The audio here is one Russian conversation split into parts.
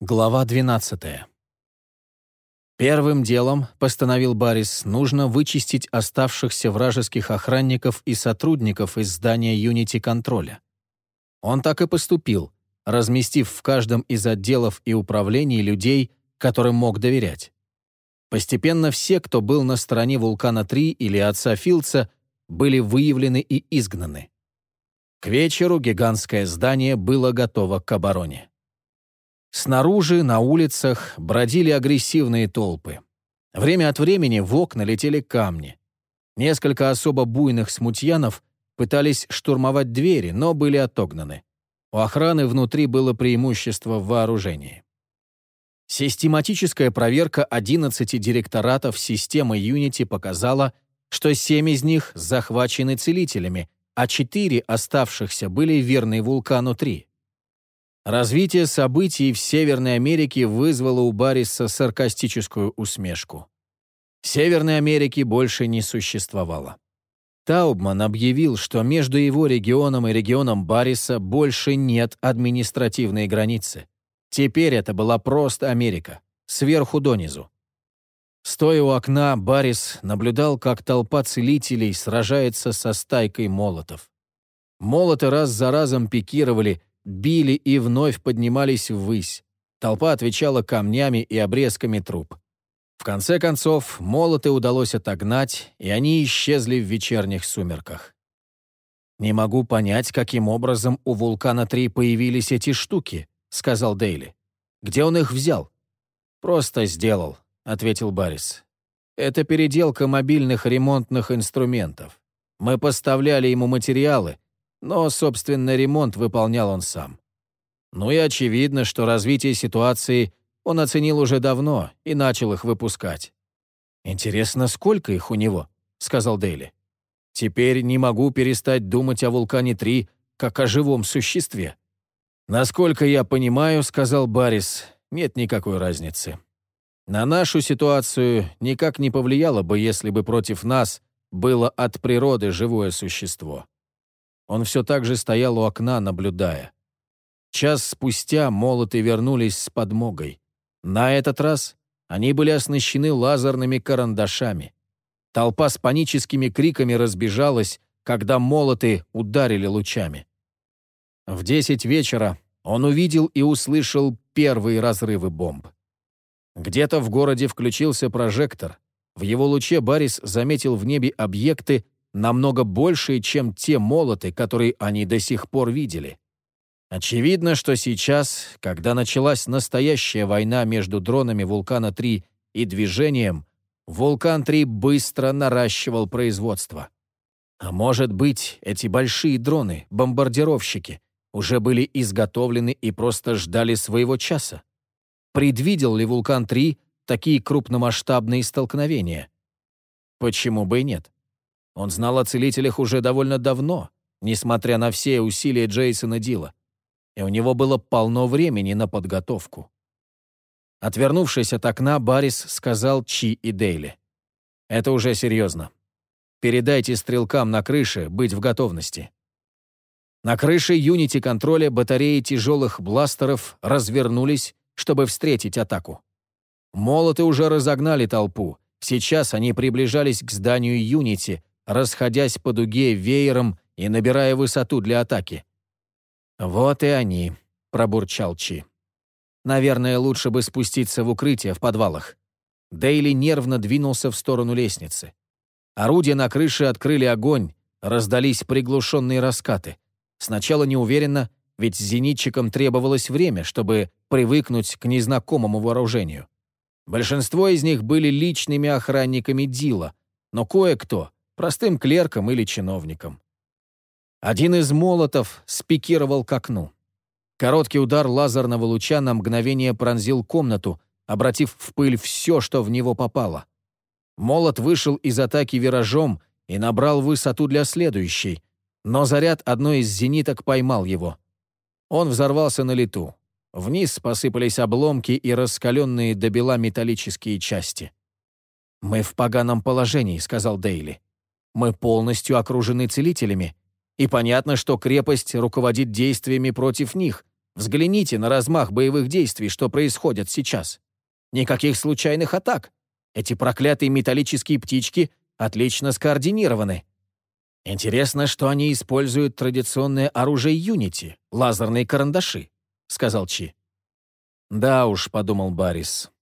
Глава 12. Первым делом, постановил Баррис, нужно вычистить оставшихся вражеских охранников и сотрудников из здания Unity контроля. Он так и поступил, разместив в каждом из отделов и управлений людей, которым мог доверять. Постепенно все, кто был на стороне Вулкана-3 или отца Филдса, были выявлены и изгнаны. К вечеру гигантское здание было готово к обороне. Снаружи, на улицах, бродили агрессивные толпы. Время от времени в окна летели камни. Несколько особо буйных смутьянов пытались штурмовать двери, но были отогнаны. У охраны внутри было преимущество в вооружении. Систематическая проверка 11 директоратов системы Unity показала, что 7 из них захвачены целителями, а 4 оставшихся были верны Вулкану-3. Развитие событий в Северной Америке вызвало у Барриса саркастическую усмешку. Северной Америки больше не существовало. Таубман объявил, что между его регионом и регионом Барриса больше нет административной границы. Теперь это была просто Америка, сверху донизу. Стоя у окна, Баррис наблюдал, как толпа целителей сражается со стайкой молотов. Молоты раз за разом пикировали, били и вновь поднимались ввысь. Толпа отвечала камнями и обрезками труб. В конце концов, молоты удалось отогнать, и они исчезли в вечерних сумерках. «Не могу понять, каким образом у «Вулкана-3» появились эти штуки», — сказал Дейли. «Где он их взял?» «Просто сделал», — ответил Баррис. «Это переделка мобильных ремонтных инструментов. Мы поставляли ему материалы, но, собственно, ремонт выполнял он сам. Ну и очевидно, что развитие ситуации он оценил уже давно и начал их выпускать. «Интересно, сколько их у него?» — сказал Дейли. «Теперь не могу перестать думать о «Вулкане-3» как о живом существе». «Насколько я понимаю, — сказал Баррис, — нет никакой разницы. На нашу ситуацию никак не повлияло бы, если бы против нас было от природы живое существо. Он все так же стоял у окна, наблюдая. Час спустя молоты вернулись с подмогой. На этот раз они были оснащены лазерными карандашами. Толпа с паническими криками разбежалась, когда молоты ударили лучами. В десять вечера он увидел и услышал первые разрывы бомб. Где-то в городе включился прожектор. В его луче Баррис заметил в небе объекты, намного большие, чем те молоты, которые они до сих пор видели. Очевидно, что сейчас, когда началась настоящая война между дронами «Вулкана-3» и движением, «Вулкан-3» быстро наращивал производство. А может быть, эти большие дроны, бомбардировщики, уже были изготовлены и просто ждали своего часа? Предвидел ли «Вулкан-3» такие крупномасштабные столкновения? Почему бы и нет? Он знал о целителях уже довольно давно, несмотря на все усилия Джейсона Дила, и у него было полно времени на подготовку. Отвернувшись от окна, Баррис сказал Чи и Дейли. «Это уже серьезно. Передайте стрелкам на крыше быть в готовности». На крыше юнити контроля батареи тяжелых бластеров развернулись, чтобы встретить атаку. Молоты уже разогнали толпу. Сейчас они приближались к зданию юнити, расходясь по дуге веером и набирая высоту для атаки. «Вот и они», — пробурчал Чи. «Наверное, лучше бы спуститься в укрытие в подвалах». Дейли нервно двинулся в сторону лестницы. Орудия на крыше открыли огонь, раздались приглушенные раскаты. Сначала неуверенно, ведь зенитчикам требовалось время, чтобы привыкнуть к незнакомому вооружению. Большинство из них были личными охранниками Дила, но кое-кто простым клерком или чиновником. Один из молотов спикировал к окну. Короткий удар лазерного луча на мгновение пронзил комнату, обратив в пыль все, что в него попало. Молот вышел из атаки виражом и набрал высоту для следующей, но заряд одной из зениток поймал его. Он взорвался на лету. Вниз посыпались обломки и раскаленные до бела металлические части. «Мы в поганом положении», — сказал Дейли. Мы полностью окружены целителями, и понятно, что крепость руководит действиями против них, Взгляните на размах боевых действий, что происходит сейчас. Никаких случайных атак. Эти проклятые металлические птички отлично скоординированы. Интересно, что они используют традиционное оружие Юнити — лазерные карандаши, — сказал Чи. «Да уж», — подумал Баррис.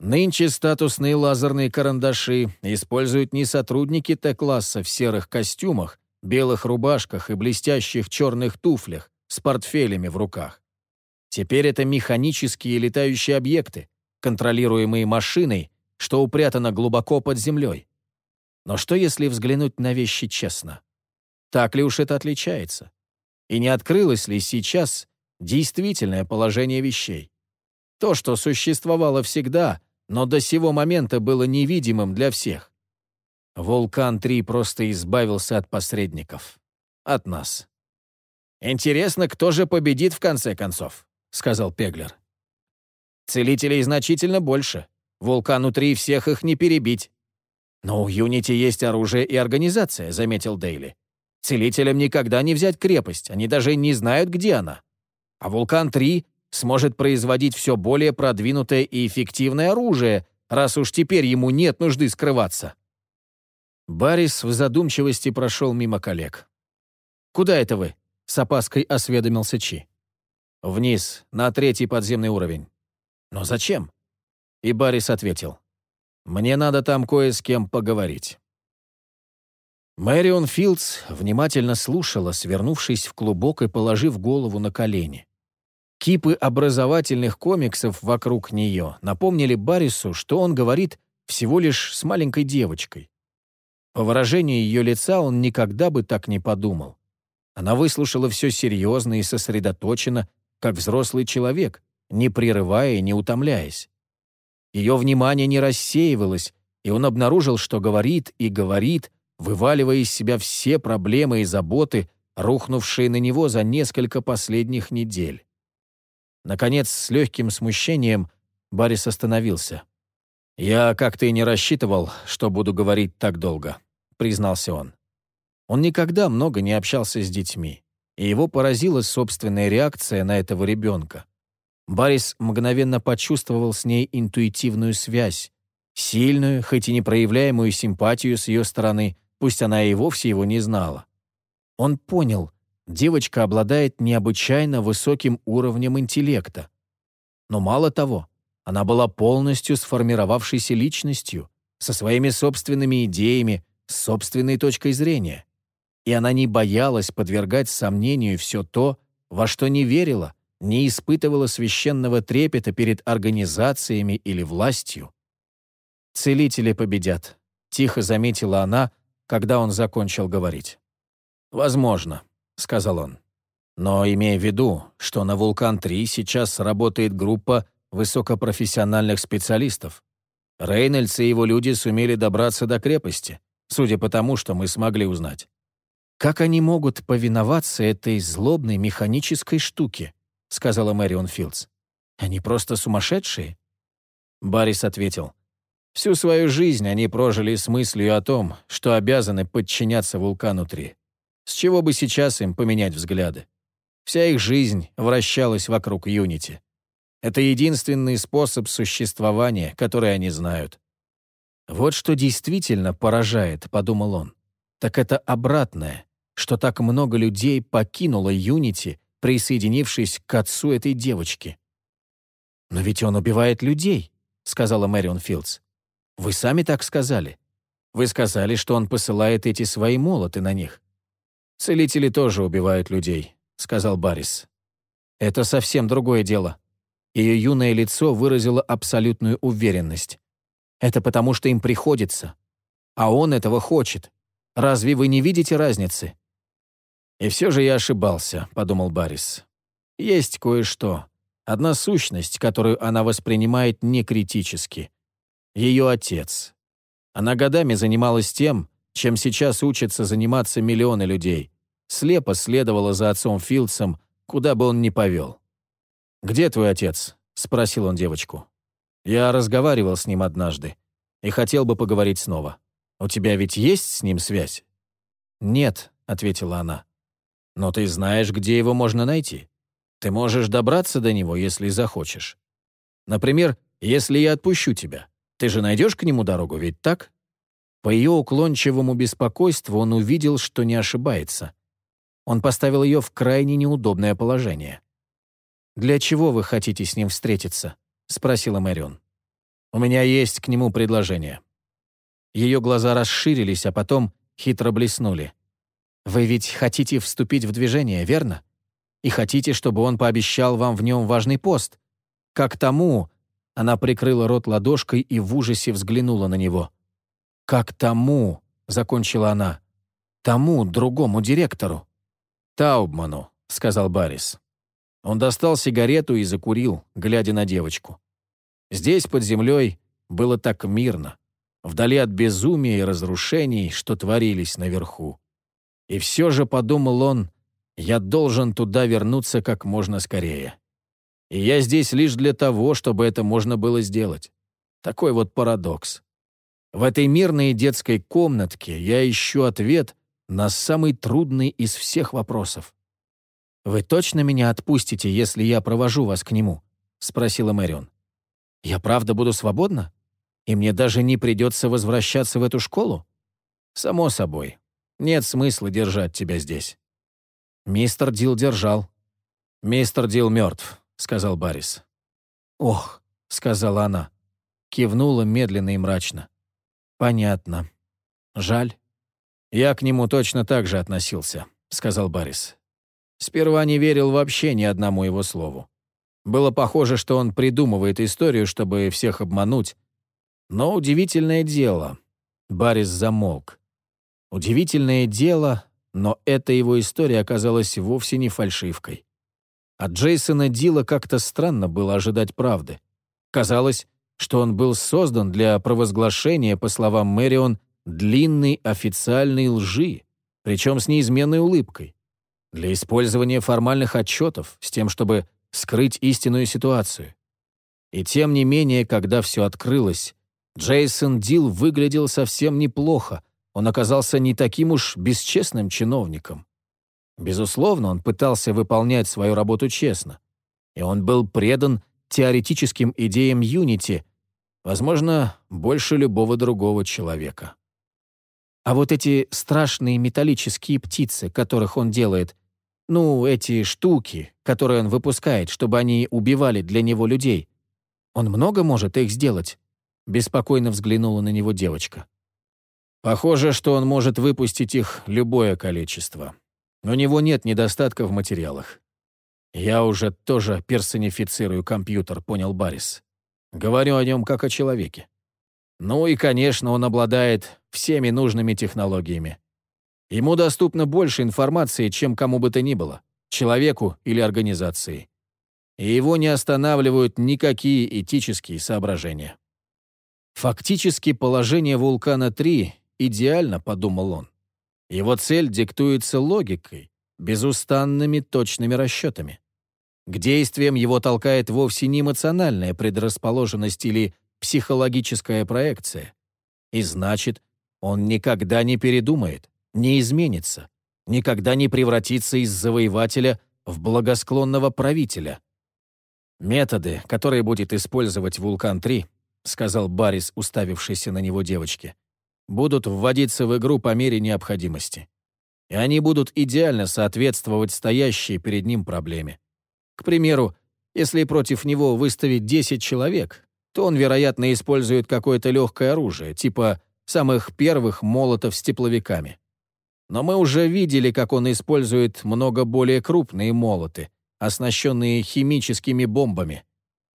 «Нынче статусные лазерные карандаши используют не сотрудники Т-класса в серых костюмах, белых рубашках и блестящих черных туфлях с портфелями в руках. Теперь это механические летающие объекты, контролируемые машиной, что упрятано глубоко под землей. Но что, если взглянуть на вещи честно? Так ли уж это отличается? И не открылось ли сейчас действительное положение вещей? То, что существовало всегда, но до сего момента было невидимым для всех. Вулкан-3 просто избавился от посредников. От нас. «Интересно, кто же победит в конце концов?» — сказал Пеглер. «Целителей значительно больше. Вулкану-3 всех их не перебить». «Но у Юнити есть оружие и организация», — заметил Дейли. «Целителям никогда не взять крепость, они даже не знают, где она. А Вулкан-3 сможет производить все более продвинутое и эффективное оружие, раз уж теперь ему нет нужды скрываться». Барис в задумчивости прошел мимо коллег. «Куда это вы?» — с опаской осведомился Чи. «Вниз, на третий подземный уровень». «Но зачем?» И Барис ответил. «Мне надо там кое с кем поговорить». Мэрион Филдс внимательно слушала, свернувшись в клубок и положив голову на колени. Кипы образовательных комиксов вокруг нее напомнили Баррису, что он говорит всего лишь с маленькой девочкой. По выражению ее лица он никогда бы так не подумал. Она выслушала все серьезно и сосредоточенно, как взрослый человек, не прерывая и не утомляясь. Ее внимание не рассеивалось, и он обнаружил, что говорит и говорит, вываливая из себя все проблемы и заботы, рухнувшие на него за несколько последних недель. Наконец, с легким смущением, Баррис остановился. «Я как-то и не рассчитывал, что буду говорить так долго», — признался он. Он никогда много не общался с детьми, и его поразила собственная реакция на этого ребенка. Баррис мгновенно почувствовал с ней интуитивную связь, сильную, хоть и непроявляемую симпатию с ее стороны, пусть она и вовсе его не знала. Он понял, девочка обладает необычайно высоким уровнем интеллекта. Но мало того, она была полностью сформировавшейся личностью, со своими собственными идеями, с собственной точкой зрения. И она не боялась подвергать сомнению все то, во что не верила, не испытывала священного трепета перед организациями или властью. «Целители победят», — тихо заметила она, когда он закончил говорить. «Возможно», — сказал он. «Но имея в виду, что на «Вулкан-3» сейчас работает группа высокопрофессиональных специалистов. Рейнольдс и его люди сумели добраться до крепости, судя по тому, что мы смогли узнать. Как они могут повиноваться этой злобной механической штуке?» — сказала Мэрион Филдс. «Они просто сумасшедшие?» Баррис ответил. «Всю свою жизнь они прожили с мыслью о том, что обязаны подчиняться Вулкану-3. С чего бы сейчас им поменять взгляды? Вся их жизнь вращалась вокруг Юнити. Это единственный способ существования, который они знают. «Вот что действительно поражает», — подумал он. «Так это обратное, что так много людей покинуло Юнити, присоединившись к отцу этой девочки». «Но ведь он убивает людей», — сказала Мэрион Филдс. «Вы сами так сказали. Вы сказали, что он посылает эти свои молоты на них. «Целители тоже убивают людей», — сказал Баррис. «Это совсем другое дело». Ее юное лицо выразило абсолютную уверенность. «Это потому, что им приходится. А он этого хочет. Разве вы не видите разницы?» «И все же я ошибался», — подумал Баррис. «Есть кое-что. Одна сущность, которую она воспринимает некритически. Ее отец. Она годами занималась тем, чем сейчас учатся заниматься миллионы людей. Слепо следовала за отцом Филдсом, куда бы он ни повел. «Где твой отец?» — спросил он девочку. «Я разговаривал с ним однажды и хотел бы поговорить снова. У тебя ведь есть с ним связь?» «Нет», — ответила она. «Но ты знаешь, где его можно найти?» Ты можешь добраться до него, если захочешь. Например, если я отпущу тебя, ты же найдешь к нему дорогу, ведь так?» По ее уклончивому беспокойству он увидел, что не ошибается. Он поставил ее в крайне неудобное положение. «Для чего вы хотите с ним встретиться?» — спросила Мэрион. «У меня есть к нему предложение». Ее глаза расширились, а потом хитро блеснули. «Вы ведь хотите вступить в движение, верно? И хотите, чтобы он пообещал вам в нем важный пост? Как тому...» Она прикрыла рот ладошкой и в ужасе взглянула на него. «Как тому...» — закончила она. «Тому, другому директору». «Таубману», — сказал Баррис. Он достал сигарету и закурил, глядя на девочку. Здесь, под землей, было так мирно, вдали от безумия и разрушений, что творились наверху. И все же, подумал он, я должен туда вернуться как можно скорее. И я здесь лишь для того, чтобы это можно было сделать. Такой вот парадокс. В этой мирной детской комнатке я ищу ответ на самый трудный из всех вопросов. «Вы точно меня отпустите, если я провожу вас к нему?» — спросила Мэрион. «Я правда буду свободна? И мне даже не придется возвращаться в эту школу?» «Само собой. Нет смысла держать тебя здесь». Мистер Дил держал. «Мистер Дил мертв», — сказал Баррис. «Ох», — сказала она. Кивнула медленно и мрачно. «Понятно. Жаль». «Я к нему точно так же относился», — сказал Баррис. Сперва не верил вообще ни одному его слову. Было похоже, что он придумывает историю, чтобы всех обмануть. Но удивительное дело. Барис замолк. Удивительное дело, но эта его история оказалась вовсе не фальшивкой. От Джейсона Дила как-то странно было ожидать правды. Казалось, что он был создан для провозглашения, по словам Мэрион, длинной официальной лжи, причем с неизменной улыбкой для использования формальных отчетов с тем, чтобы скрыть истинную ситуацию. И тем не менее, когда все открылось, Джейсон Дил выглядел совсем неплохо, он оказался не таким уж бесчестным чиновником. Безусловно, он пытался выполнять свою работу честно, и он был предан теоретическим идеям Юнити, возможно, больше любого другого человека. А вот эти страшные металлические птицы, которых он делает, ну, эти штуки, которые он выпускает, чтобы они убивали для него людей, он много может их сделать?» Беспокойно взглянула на него девочка. «Похоже, что он может выпустить их любое количество. У него нет недостатка в материалах. Я уже тоже персонифицирую компьютер, понял Баррис. Говорю о нем как о человеке. Ну и, конечно, он обладает всеми нужными технологиями. Ему доступно больше информации, чем кому бы то ни было, человеку или организации. И его не останавливают никакие этические соображения. Фактически положение вулкана-3 идеально, подумал он. Его цель диктуется логикой, безустанными точными расчетами. К действиям его толкает вовсе не эмоциональная предрасположенность или психологическая проекция. И значит, он никогда не передумает, не изменится, никогда не превратится из завоевателя в благосклонного правителя. «Методы, которые будет использовать «Вулкан-3», — сказал Баррис, уставившийся на него девочке, будут вводиться в игру по мере необходимости. И они будут идеально соответствовать стоящей перед ним проблеме. К примеру, если против него выставить 10 человек, то он, вероятно, использует какое-то легкое оружие, типа самых первых молотов с тепловиками. Но мы уже видели, как он использует много более крупные молоты, оснащенные химическими бомбами.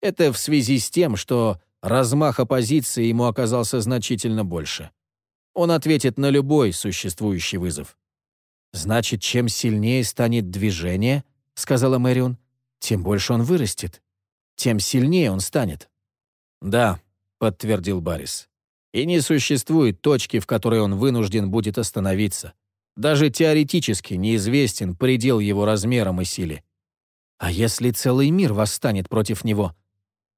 Это в связи с тем, что размах оппозиции ему оказался значительно больше. Он ответит на любой существующий вызов. «Значит, чем сильнее станет движение, — сказала Мэрион, — тем больше он вырастет, тем сильнее он станет». «Да», — подтвердил Баррис. «И не существует точки, в которой он вынужден будет остановиться. Даже теоретически неизвестен предел его размерам и силе. А если целый мир восстанет против него?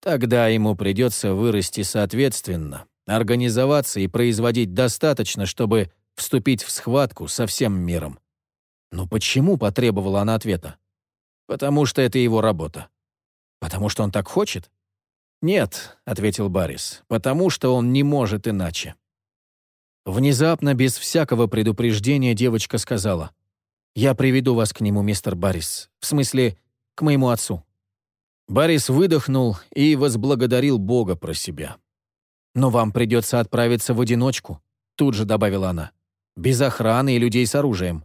Тогда ему придется вырасти соответственно, организоваться и производить достаточно, чтобы вступить в схватку со всем миром. Но почему потребовала она ответа? Потому что это его работа. Потому что он так хочет? Нет, ответил Баррис, потому что он не может иначе. Внезапно, без всякого предупреждения, девочка сказала, «Я приведу вас к нему, мистер Баррис. В смысле, к моему отцу». Баррис выдохнул и возблагодарил Бога про себя. «Но вам придется отправиться в одиночку», — тут же добавила она. «Без охраны и людей с оружием».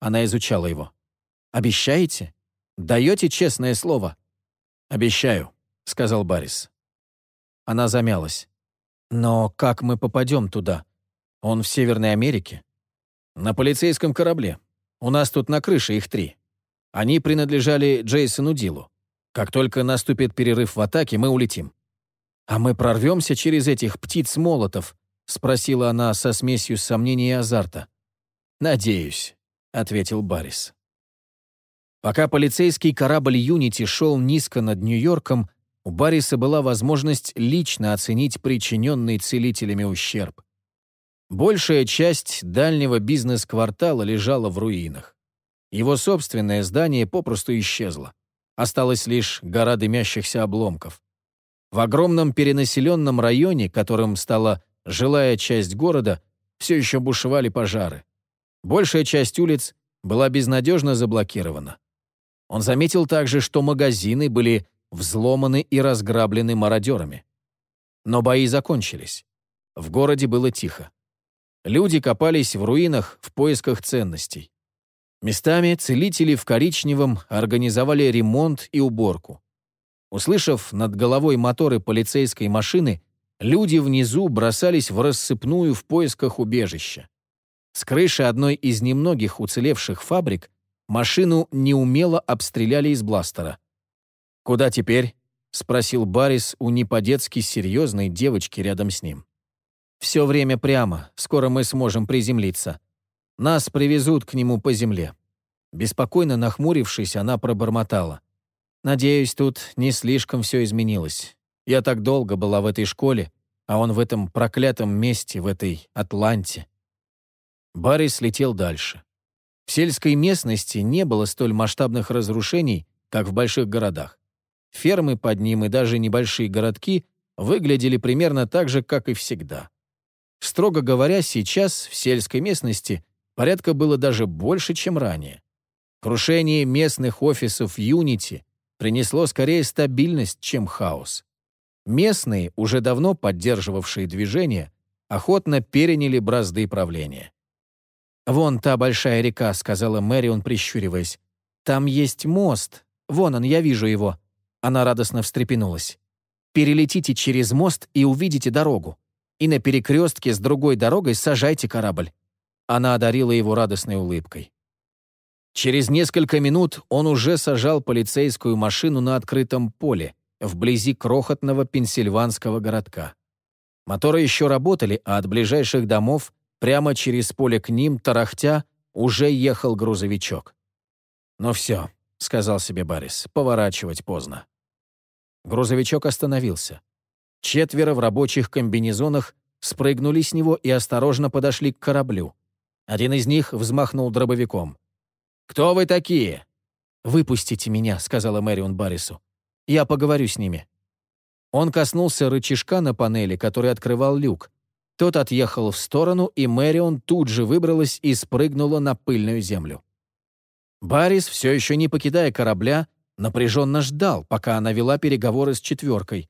Она изучала его. «Обещаете? Даете честное слово?» «Обещаю», — сказал Баррис. Она замялась. «Но как мы попадем туда? Он в Северной Америке?» «На полицейском корабле. У нас тут на крыше их три. Они принадлежали Джейсону Дилу. Как только наступит перерыв в атаке, мы улетим». «А мы прорвемся через этих птиц-молотов?» — спросила она со смесью сомнений и азарта. «Надеюсь», — ответил Баррис. Пока полицейский корабль «Юнити» шел низко над Нью-Йорком, у Барриса была возможность лично оценить причиненный целителями ущерб. Большая часть дальнего бизнес-квартала лежала в руинах. Его собственное здание попросту исчезло. Осталась лишь гора дымящихся обломков. В огромном перенаселенном районе, которым стала жилая часть города, все еще бушевали пожары. Большая часть улиц была безнадежно заблокирована. Он заметил также, что магазины были взломаны и разграблены мародерами. Но бои закончились. В городе было тихо. Люди копались в руинах в поисках ценностей. Местами целители в коричневом организовали ремонт и уборку. Услышав над головой моторы полицейской машины, люди внизу бросались в рассыпную в поисках убежища. С крыши одной из немногих уцелевших фабрик машину неумело обстреляли из бластера. «Куда теперь?» — спросил Баррис у не серьезной девочки рядом с ним. «Все время прямо, скоро мы сможем приземлиться. Нас привезут к нему по земле». Беспокойно нахмурившись, она пробормотала. «Надеюсь, тут не слишком все изменилось. Я так долго была в этой школе, а он в этом проклятом месте, в этой Атланте». Баррис летел дальше. В сельской местности не было столь масштабных разрушений, как в больших городах. Фермы под ним и даже небольшие городки выглядели примерно так же, как и всегда. Строго говоря, сейчас в сельской местности порядка было даже больше, чем ранее. Крушение местных офисов Unity принесло скорее стабильность, чем хаос. Местные, уже давно поддерживавшие движение, охотно переняли бразды правления. «Вон та большая река», — сказала Мэрион, прищуриваясь. «Там есть мост. Вон он, я вижу его». Она радостно встрепенулась. «Перелетите через мост и увидите дорогу. И на перекрестке с другой дорогой сажайте корабль». Она одарила его радостной улыбкой. Через несколько минут он уже сажал полицейскую машину на открытом поле, вблизи крохотного пенсильванского городка. Моторы еще работали, а от ближайших домов, прямо через поле к ним, тарахтя, уже ехал грузовичок. «Ну все», — сказал себе Баррис, — «поворачивать поздно». Грузовичок остановился. Четверо в рабочих комбинезонах спрыгнули с него и осторожно подошли к кораблю. Один из них взмахнул дробовиком. «Кто вы такие?» «Выпустите меня», — сказала Мэрион Баррису. «Я поговорю с ними». Он коснулся рычажка на панели, который открывал люк. Тот отъехал в сторону, и Мэрион тут же выбралась и спрыгнула на пыльную землю. Баррис, все еще не покидая корабля, напряженно ждал, пока она вела переговоры с четверкой.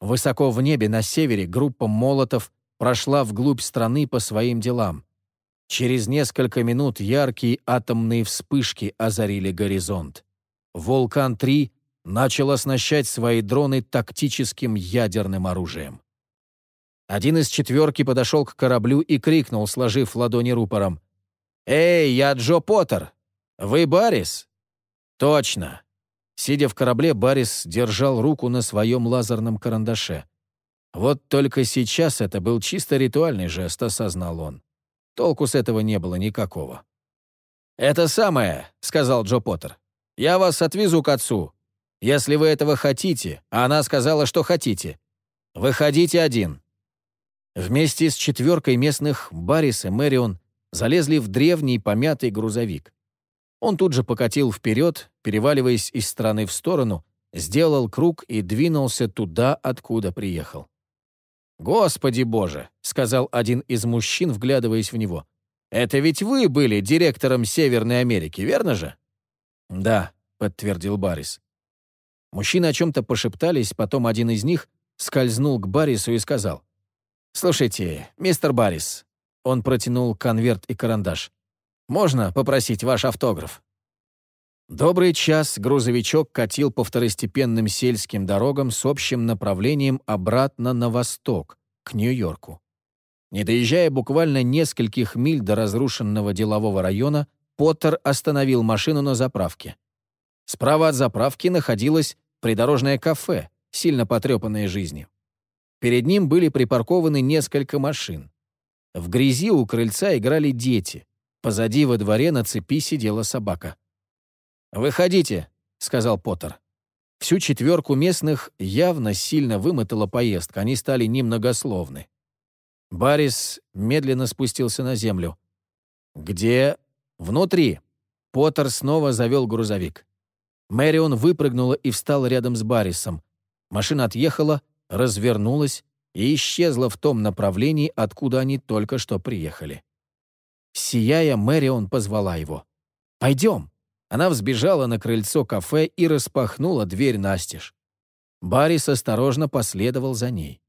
Высоко в небе на севере группа молотов прошла вглубь страны по своим делам. Через несколько минут яркие атомные вспышки озарили горизонт. «Вулкан-3» начал оснащать свои дроны тактическим ядерным оружием. Один из четверки подошел к кораблю и крикнул, сложив ладони рупором. «Эй, я Джо Поттер! Вы Баррис?» «Точно!» Сидя в корабле, Баррис держал руку на своем лазерном карандаше. Вот только сейчас это был чисто ритуальный жест, осознал он. Толку с этого не было никакого. «Это самое», — сказал Джо Поттер. «Я вас отвезу к отцу. Если вы этого хотите, а она сказала, что хотите. Выходите один». Вместе с четверкой местных Баррис и Мэрион залезли в древний помятый грузовик. Он тут же покатил вперед, переваливаясь из стороны в сторону, сделал круг и двинулся туда, откуда приехал. «Господи боже!» — сказал один из мужчин, вглядываясь в него. «Это ведь вы были директором Северной Америки, верно же?» «Да», — подтвердил Баррис. Мужчины о чем-то пошептались, потом один из них скользнул к Баррису и сказал. «Слушайте, мистер Баррис». Он протянул конверт и карандаш. «Можно попросить ваш автограф?» Добрый час грузовичок катил по второстепенным сельским дорогам с общим направлением обратно на восток, к Нью-Йорку. Не доезжая буквально нескольких миль до разрушенного делового района, Поттер остановил машину на заправке. Справа от заправки находилось придорожное кафе, сильно потрепанное жизнью. Перед ним были припаркованы несколько машин. В грязи у крыльца играли дети. Позади во дворе на цепи сидела собака. «Выходите», — сказал Поттер. Всю четверку местных явно сильно вымотала поездка, они стали немногословны. Баррис медленно спустился на землю. «Где?» «Внутри». Поттер снова завел грузовик. Мэрион выпрыгнула и встала рядом с Баррисом. Машина отъехала, развернулась и исчезла в том направлении, откуда они только что приехали. Сияя, Мэрион позвала его. «Пойдем». Она взбежала на крыльцо кафе и распахнула дверь настежь. Баррис осторожно последовал за ней.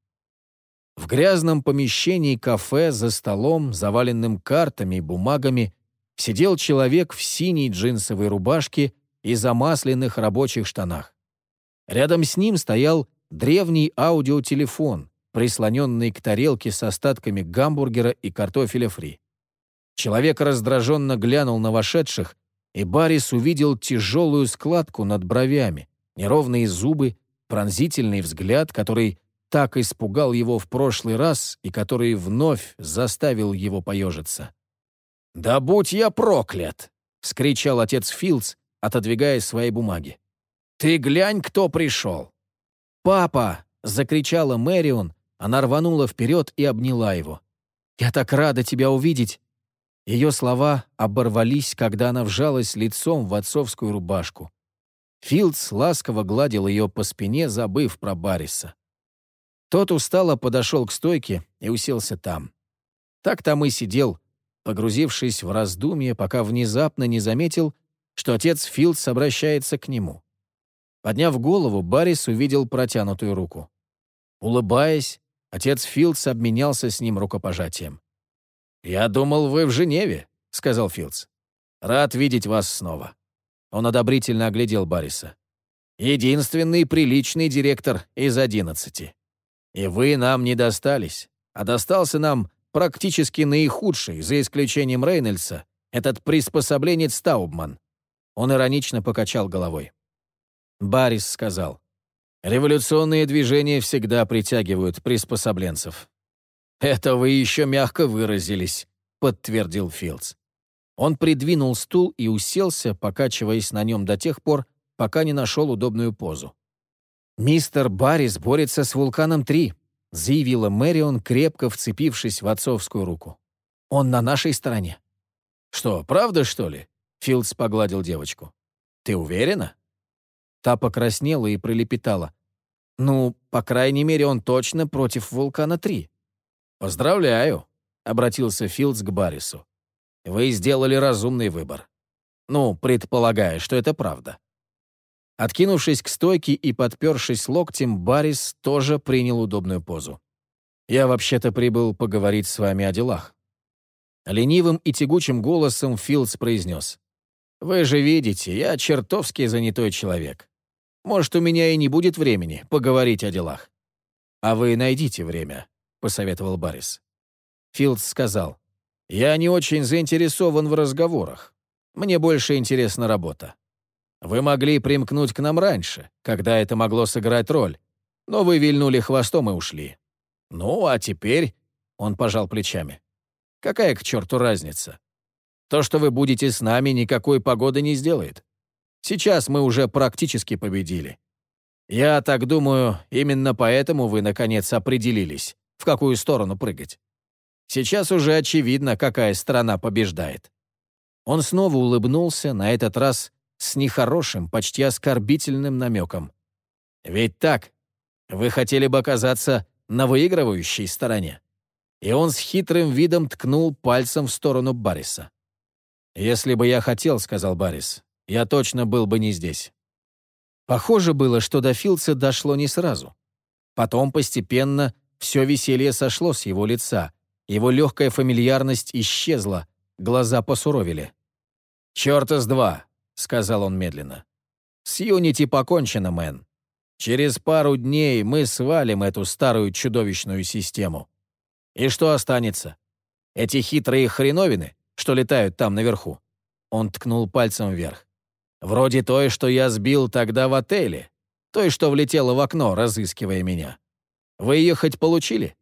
В грязном помещении кафе за столом, заваленным картами и бумагами, сидел человек в синей джинсовой рубашке и замасленных рабочих штанах. Рядом с ним стоял древний аудиотелефон, прислоненный к тарелке с остатками гамбургера и картофеля фри. Человек раздраженно глянул на вошедших и Баррис увидел тяжелую складку над бровями, неровные зубы, пронзительный взгляд, который так испугал его в прошлый раз и который вновь заставил его поежиться. «Да будь я проклят!» — вскричал отец Филдс, отодвигая свои бумаги. «Ты глянь, кто пришел!» «Папа!» — закричала Мэрион, она рванула вперед и обняла его. «Я так рада тебя увидеть! Ее слова оборвались, когда она вжалась лицом в отцовскую рубашку. Филдс ласково гладил ее по спине, забыв про Барриса. Тот устало подошел к стойке и уселся там. Так там и сидел, погрузившись в раздумье, пока внезапно не заметил, что отец Филдс обращается к нему. Подняв голову, Баррис увидел протянутую руку. Улыбаясь, отец Филдс обменялся с ним рукопожатием. «Я думал, вы в Женеве», — сказал Филдс. «Рад видеть вас снова». Он одобрительно оглядел Барриса. «Единственный приличный директор из одиннадцати. И вы нам не достались, а достался нам практически наихудший, за исключением Рейнольдса, этот приспособленец Таубман». Он иронично покачал головой. Баррис сказал, «Революционные движения всегда притягивают приспособленцев. «Это вы еще мягко выразились», — подтвердил Филдс. Он придвинул стул и уселся, покачиваясь на нем до тех пор, пока не нашел удобную позу. «Мистер Баррис борется с вулканом-3», — заявила Мэрион, крепко вцепившись в отцовскую руку. «Он на нашей стороне». «Что, правда, что ли?» — Филдс погладил девочку. «Ты уверена?» Та покраснела и пролепетала. «Ну, по крайней мере, он точно против вулкана-3». «Поздравляю», — обратился Филдс к Баррису. «Вы сделали разумный выбор. Ну, предполагая, что это правда». Откинувшись к стойке и подпершись локтем, Баррис тоже принял удобную позу. «Я вообще-то прибыл поговорить с вами о делах». Ленивым и тягучим голосом Филдс произнес. «Вы же видите, я чертовски занятой человек. Может, у меня и не будет времени поговорить о делах. А вы найдите время посоветовал Баррис. Филдс сказал, «Я не очень заинтересован в разговорах. Мне больше интересна работа. Вы могли примкнуть к нам раньше, когда это могло сыграть роль, но вы вильнули хвостом и ушли. Ну, а теперь...» — он пожал плечами. «Какая к черту разница? То, что вы будете с нами, никакой погоды не сделает. Сейчас мы уже практически победили. Я так думаю, именно поэтому вы, наконец, определились в какую сторону прыгать. Сейчас уже очевидно, какая страна побеждает. Он снова улыбнулся, на этот раз с нехорошим, почти оскорбительным намеком. «Ведь так, вы хотели бы оказаться на выигрывающей стороне». И он с хитрым видом ткнул пальцем в сторону Барриса. «Если бы я хотел, — сказал Баррис, — я точно был бы не здесь». Похоже было, что до Филдса дошло не сразу. Потом постепенно все веселье сошло с его лица, его легкая фамильярность исчезла, глаза посуровили. «Чёрта с два», — сказал он медленно. «С Юнити покончено, мэн. Через пару дней мы свалим эту старую чудовищную систему. И что останется? Эти хитрые хреновины, что летают там наверху?» Он ткнул пальцем вверх. «Вроде той, что я сбил тогда в отеле, той, что влетела в окно, разыскивая меня. Вы ее хоть получили?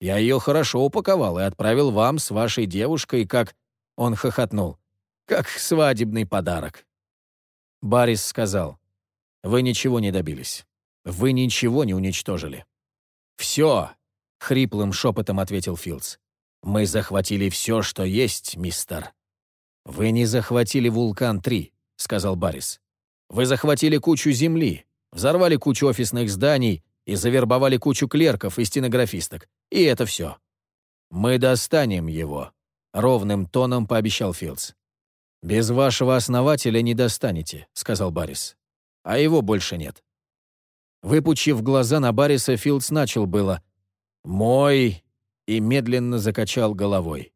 Я ее хорошо упаковал и отправил вам с вашей девушкой, как...» Он хохотнул. Как свадебный подарок. Барис сказал, «Вы ничего не добились. Вы ничего не уничтожили». «Все!» — хриплым шепотом ответил Филдс. «Мы захватили все, что есть, мистер». «Вы не захватили Вулкан-3», — сказал Барис. «Вы захватили кучу земли, взорвали кучу офисных зданий и завербовали кучу клерков и стенографисток. И это все. Мы достанем его», — ровным тоном пообещал Филдс. «Без вашего основателя не достанете», — сказал Баррис. «А его больше нет». Выпучив глаза на Барриса, Филдс начал было «Мой» и медленно закачал головой.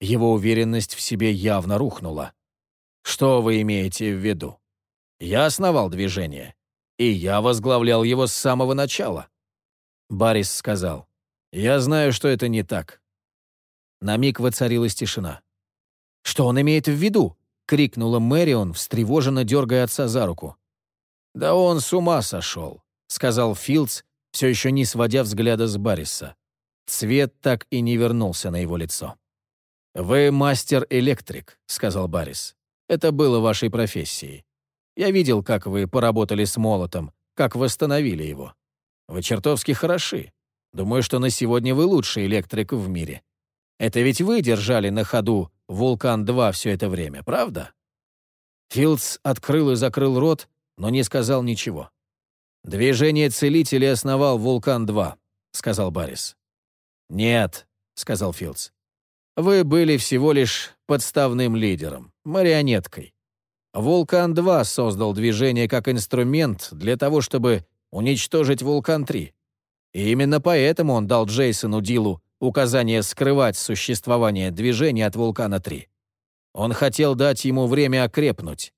Его уверенность в себе явно рухнула. «Что вы имеете в виду? Я основал движение, и я возглавлял его с самого начала». Баррис сказал, «Я знаю, что это не так». На миг воцарилась тишина. «Что он имеет в виду?» — крикнула Мэрион, встревоженно дергая отца за руку. «Да он с ума сошел», — сказал Филдс, все еще не сводя взгляда с Барриса. Цвет так и не вернулся на его лицо. «Вы мастер-электрик», — сказал Баррис. «Это было вашей профессией. Я видел, как вы поработали с молотом, как восстановили его. Вы чертовски хороши. Думаю, что на сегодня вы лучший электрик в мире. Это ведь вы держали на ходу «Вулкан-2» все это время, правда?» Филдс открыл и закрыл рот, но не сказал ничего. «Движение целителей основал «Вулкан-2», — сказал Баррис. «Нет», — сказал Филдс. «Вы были всего лишь подставным лидером, марионеткой. «Вулкан-2» создал движение как инструмент для того, чтобы уничтожить «Вулкан-3». И именно поэтому он дал Джейсону Дилу указание скрывать существование движения от Вулкана-3. Он хотел дать ему время окрепнуть,